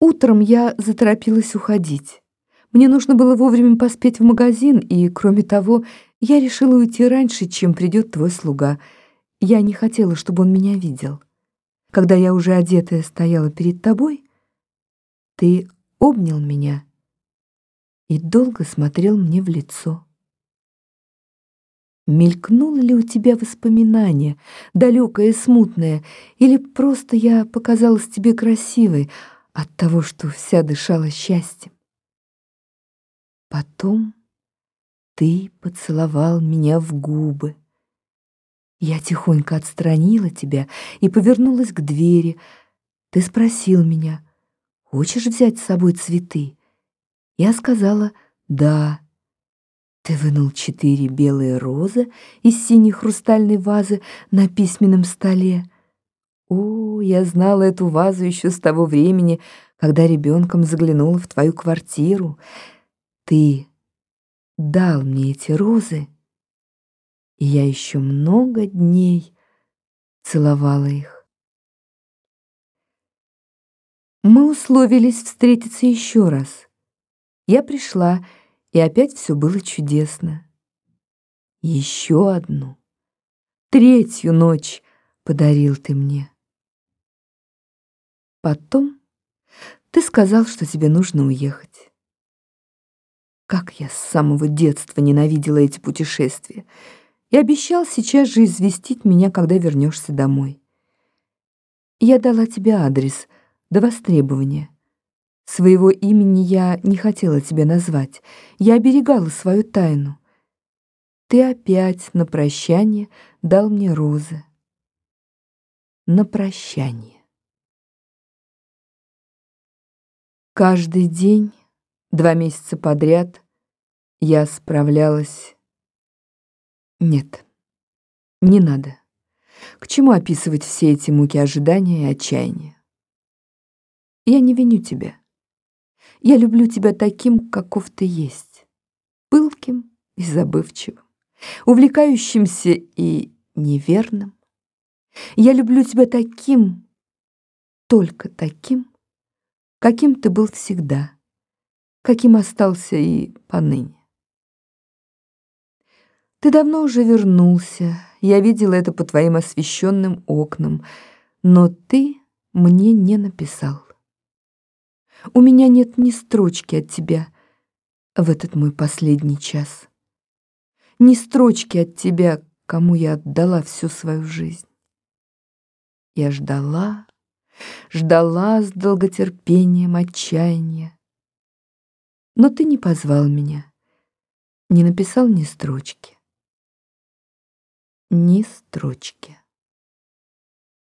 Утром я заторопилась уходить. Мне нужно было вовремя поспеть в магазин, и, кроме того, я решила уйти раньше, чем придет твой слуга. Я не хотела, чтобы он меня видел. Когда я уже одетая стояла перед тобой, ты обнял меня и долго смотрел мне в лицо. Мелькнуло ли у тебя воспоминание, далекое и смутное, или просто я показалась тебе красивой от того, что вся дышала счастьем? Потом ты поцеловал меня в губы. Я тихонько отстранила тебя и повернулась к двери. Ты спросил меня, хочешь взять с собой цветы? Я сказала «да». Ты вынул четыре белые розы из синей хрустальной вазы на письменном столе. О, я знала эту вазу еще с того времени, когда ребенком заглянула в твою квартиру. Ты дал мне эти розы, и я еще много дней целовала их. Мы условились встретиться еще раз. Я пришла, и опять все было чудесно. Еще одну, третью ночь подарил ты мне. Потом ты сказал, что тебе нужно уехать. Как я с самого детства ненавидела эти путешествия и обещал сейчас же известить меня, когда вернешься домой. Я дала тебе адрес до востребования. Своего имени я не хотела тебя назвать. Я оберегала свою тайну. Ты опять на прощание дал мне розы. На прощание. Каждый день, два месяца подряд, я справлялась... Нет, не надо. К чему описывать все эти муки ожидания и отчаяния? Я не виню тебя. Я люблю тебя таким, каков ты есть, пылким и забывчивым, увлекающимся и неверным. Я люблю тебя таким, только таким, каким ты был всегда, каким остался и поныне. Ты давно уже вернулся, я видела это по твоим освещенным окнам, но ты мне не написал. У меня нет ни строчки от тебя в этот мой последний час. Ни строчки от тебя, кому я отдала всю свою жизнь. Я ждала, ждала с долготерпением отчаяния. Но ты не позвал меня, не написал ни строчки. Ни строчки.